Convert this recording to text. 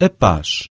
a paz.